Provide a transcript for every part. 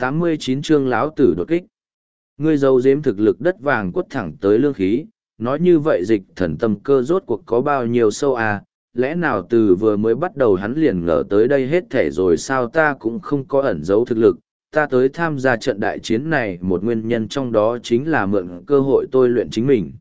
89 chương lão tử đột kích. Ngươi giấu giếm thực lực đất vàng quất thẳng tới lương khí, nói như vậy dịch thần tâm cơ rốt cuộc có bao nhiêu sâu à, lẽ nào từ vừa mới bắt đầu hắn liền ngờ tới đây hết thể rồi sao ta cũng không có ẩn giấu thực lực, ta tới tham gia trận đại chiến này một nguyên nhân trong đó chính là mượn cơ hội tôi luyện chính mình.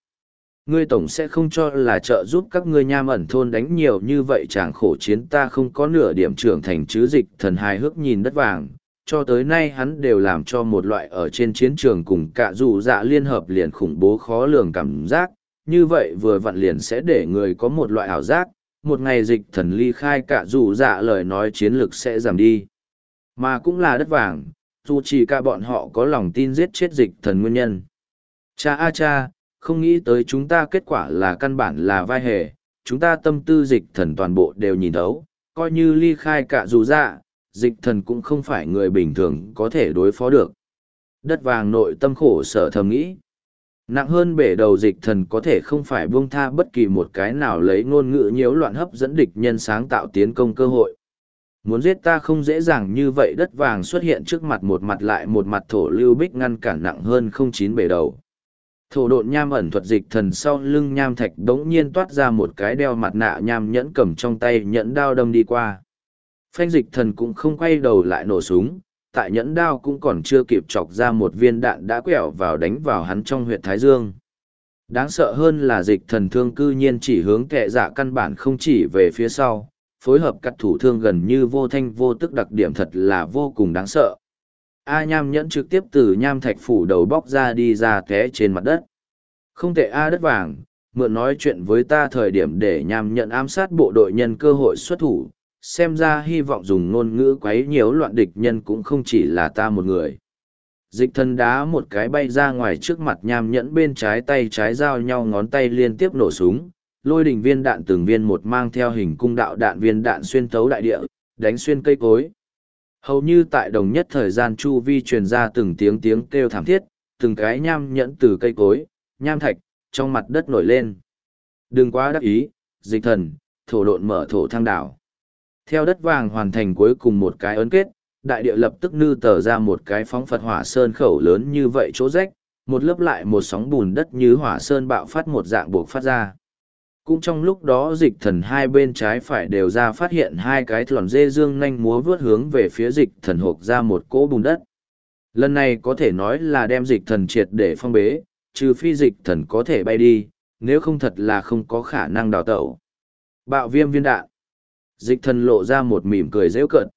Ngươi tổng sẽ không cho là trợ giúp các ngươi nham ẩn thôn đánh nhiều như vậy chàng khổ chiến ta không có nửa điểm trưởng thành chứ dịch thần hài hước nhìn đất vàng, cho tới nay hắn đều làm cho một loại ở trên chiến trường cùng cả dù dạ liên hợp liền khủng bố khó lường cảm giác, như vậy vừa vặn liền sẽ để người có một loại ảo giác, một ngày dịch thần ly khai cả dù dạ lời nói chiến lược sẽ giảm đi. Mà cũng là đất vàng, dù chỉ cả bọn họ có lòng tin giết chết dịch thần nguyên nhân. Cha a cha, không nghĩ tới chúng ta kết quả là căn bản là vai hề, chúng ta tâm tư dịch thần toàn bộ đều nhìn thấu, coi như ly khai cả dù dạ, dịch thần cũng không phải người bình thường có thể đối phó được. Đất vàng nội tâm khổ sở thầm nghĩ. Nặng hơn bể đầu dịch thần có thể không phải buông tha bất kỳ một cái nào lấy ngôn ngữ nhiễu loạn hấp dẫn địch nhân sáng tạo tiến công cơ hội. Muốn giết ta không dễ dàng như vậy, đất vàng xuất hiện trước mặt một mặt lại một mặt thổ lưu bích ngăn cản nặng hơn không chín bể đầu. Thổ độn nham ẩn thuật dịch thần sau lưng nham thạch đống nhiên toát ra một cái đeo mặt nạ nham nhẫn cầm trong tay nhẫn đao đâm đi qua. Phanh dịch thần cũng không quay đầu lại nổ súng, tại nhẫn đao cũng còn chưa kịp chọc ra một viên đạn đã quẹo vào đánh vào hắn trong huyện Thái Dương. Đáng sợ hơn là dịch thần thương cư nhiên chỉ hướng kệ dạ căn bản không chỉ về phía sau, phối hợp cắt thủ thương gần như vô thanh vô tức đặc điểm thật là vô cùng đáng sợ. A nham nhẫn trực tiếp từ nham thạch phủ đầu bóc ra đi ra té trên mặt đất. Không thể A đất vàng, mượn nói chuyện với ta thời điểm để nham nhận ám sát bộ đội nhân cơ hội xuất thủ, xem ra hy vọng dùng ngôn ngữ quấy nhiễu loạn địch nhân cũng không chỉ là ta một người. Dịch thân đá một cái bay ra ngoài trước mặt nham nhẫn bên trái tay trái giao nhau ngón tay liên tiếp nổ súng, lôi đỉnh viên đạn từng viên một mang theo hình cung đạo đạn viên đạn xuyên thấu đại địa, đánh xuyên cây cối. Hầu như tại đồng nhất thời gian chu vi truyền ra từng tiếng tiếng kêu thảm thiết, từng cái nham nhẫn từ cây cối, nham thạch, trong mặt đất nổi lên. Đừng quá đắc ý, dịch thần, thổ độn mở thổ thang đảo. Theo đất vàng hoàn thành cuối cùng một cái ấn kết, đại địa lập tức nư tờ ra một cái phóng Phật hỏa sơn khẩu lớn như vậy chỗ rách, một lớp lại một sóng bùn đất như hỏa sơn bạo phát một dạng buộc phát ra. Cũng trong lúc đó dịch thần hai bên trái phải đều ra phát hiện hai cái thòn dê dương nhanh múa vướt hướng về phía dịch thần hộp ra một cỗ bùn đất. Lần này có thể nói là đem dịch thần triệt để phong bế, trừ phi dịch thần có thể bay đi, nếu không thật là không có khả năng đào tẩu. Bạo viêm viên đạn. Dịch thần lộ ra một mỉm cười rêu cợt.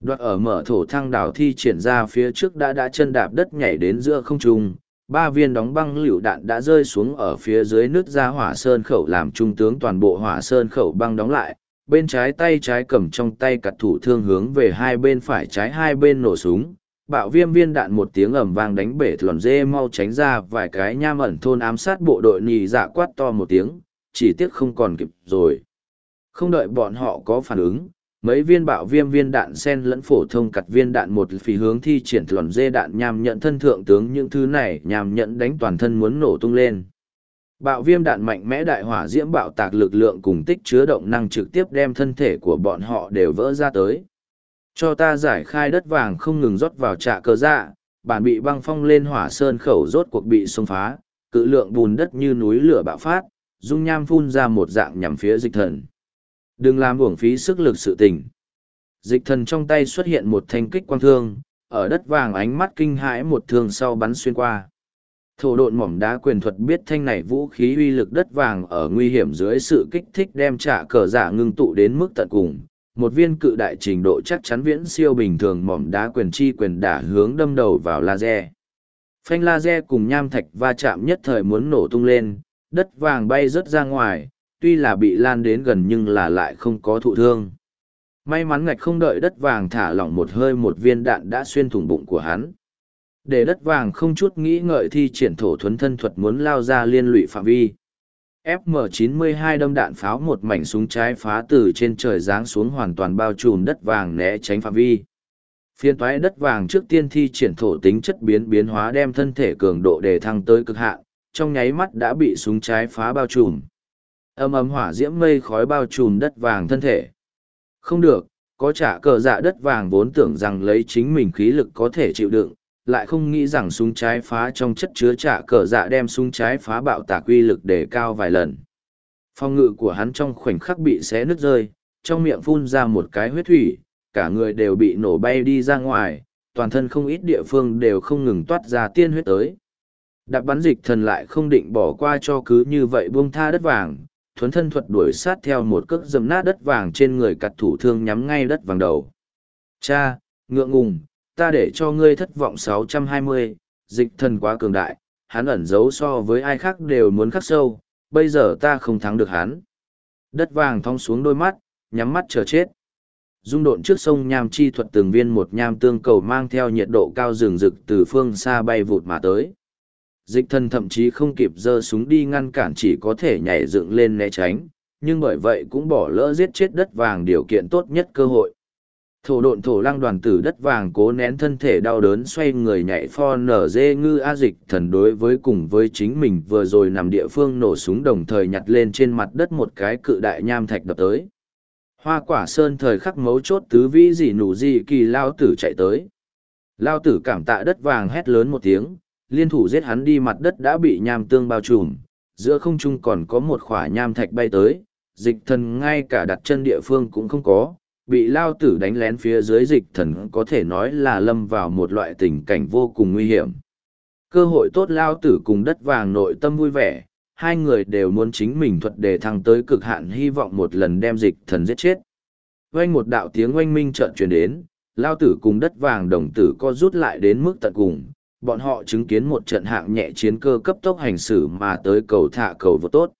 Đoạt ở mở thổ thăng đảo thi triển ra phía trước đã đã chân đạp đất nhảy đến giữa không trung, ba viên đóng băng lựu đạn đã rơi xuống ở phía dưới nước ra hỏa sơn khẩu làm trung tướng toàn bộ hỏa sơn khẩu băng đóng lại, bên trái tay trái cầm trong tay cặt thủ thương hướng về hai bên phải trái hai bên nổ súng. Bạo viêm viên đạn một tiếng ầm vang đánh bể lòn dê mau tránh ra vài cái nham ẩn thôn ám sát bộ đội nhì dạ quát to một tiếng, chỉ tiếc không còn kịp rồi. Không đợi bọn họ có phản ứng, mấy viên bạo viêm viên đạn sen lẫn phổ thông cặt viên đạn một phí hướng thi triển lòn dê đạn nhằm nhận thân thượng tướng những thứ này nhằm nhận đánh toàn thân muốn nổ tung lên. Bạo viêm đạn mạnh mẽ đại hỏa diễm bạo tạc lực lượng cùng tích chứa động năng trực tiếp đem thân thể của bọn họ đều vỡ ra tới. Cho ta giải khai đất vàng không ngừng rót vào trạ cơ dạ, bản bị băng phong lên hỏa sơn khẩu rốt cuộc bị xông phá, cự lượng bùn đất như núi lửa bạo phát, dung nham phun ra một dạng nhằm phía dịch thần. Đừng làm uổng phí sức lực sự tình. Dịch thần trong tay xuất hiện một thanh kích quang thương, ở đất vàng ánh mắt kinh hãi một thương sau bắn xuyên qua. Thổ độn mỏm đá quyền thuật biết thanh này vũ khí uy lực đất vàng ở nguy hiểm dưới sự kích thích đem trả cờ giả ngưng tụ đến mức tận cùng. Một viên cự đại trình độ chắc chắn viễn siêu bình thường mỏm đá quyền chi quyền đả hướng đâm đầu vào laser. Phanh laser cùng nham thạch va chạm nhất thời muốn nổ tung lên, đất vàng bay rớt ra ngoài, tuy là bị lan đến gần nhưng là lại không có thụ thương. May mắn ngạch không đợi đất vàng thả lỏng một hơi một viên đạn đã xuyên thủng bụng của hắn. Để đất vàng không chút nghĩ ngợi thi triển thổ thuấn thân thuật muốn lao ra liên lụy phạm vi. FM92 đâm đạn pháo một mảnh súng trái phá từ trên trời giáng xuống hoàn toàn bao trùm đất vàng né tránh phạm vi. Phiên toái đất vàng trước tiên thi triển thổ tính chất biến biến hóa đem thân thể cường độ đề thăng tới cực hạn, trong nháy mắt đã bị súng trái phá bao trùm âm ấm hỏa diễm mây khói bao trùm đất vàng thân thể không được có trả cờ dạ đất vàng vốn tưởng rằng lấy chính mình khí lực có thể chịu đựng, lại không nghĩ rằng súng trái phá trong chất chứa trả cờ dạ đem súng trái phá bạo tạc uy lực để cao vài lần. Phong ngự của hắn trong khoảnh khắc bị xé nứt rơi, trong miệng phun ra một cái huyết thủy, cả người đều bị nổ bay đi ra ngoài, toàn thân không ít địa phương đều không ngừng toát ra tiên huyết tới. Đạp bắn dịch thần lại không định bỏ qua cho cứ như vậy buông tha đất vàng, thuấn thân thuật đuổi sát theo một cước dầm nát đất vàng trên người cặt thủ thương nhắm ngay đất vàng đầu. Cha, ngượng ngùng, ta để cho ngươi thất vọng 620, dịch thần quá cường đại, hắn ẩn giấu so với ai khác đều muốn khắc sâu, bây giờ ta không thắng được hắn. Đất vàng thong xuống đôi mắt, nhắm mắt chờ chết. Dung độn trước sông nham chi thuật từng viên một nham tương cầu mang theo nhiệt độ cao rừng rực từ phương xa bay vụt mà tới. Dịch thần thậm chí không kịp giơ súng đi ngăn cản chỉ có thể nhảy dựng lên né tránh, nhưng bởi vậy cũng bỏ lỡ giết chết đất vàng điều kiện tốt nhất cơ hội. Thổ độn thổ lăng đoàn tử đất vàng cố nén thân thể đau đớn xoay người nhảy pho nở dê ngư a dịch thần đối với cùng với chính mình vừa rồi nằm địa phương nổ súng đồng thời nhặt lên trên mặt đất một cái cự đại nham thạch đập tới. Hoa quả sơn thời khắc mấu chốt tứ vĩ dị nụ dị kỳ lao tử chạy tới. Lao tử cảm tạ đất vàng hét lớn một tiếng, liên thủ giết hắn đi mặt đất đã bị nham tương bao trùm, giữa không trung còn có một khỏa nham thạch bay tới, dịch thần ngay cả đặt chân địa phương cũng không có, bị lao tử đánh lén phía dưới dịch thần có thể nói là lâm vào một loại tình cảnh vô cùng nguy hiểm. Cơ hội tốt lao tử cùng đất vàng nội tâm vui vẻ, hai người đều muốn chính mình thuật đề thăng tới cực hạn hy vọng một lần đem dịch thần giết chết. Oanh một đạo tiếng oanh minh trợn truyền đến, lao tử cùng đất vàng đồng tử co rút lại đến mức tận cùng, bọn họ chứng kiến một trận hạng nhẹ chiến cơ cấp tốc hành xử mà tới cầu thả cầu vô tốt.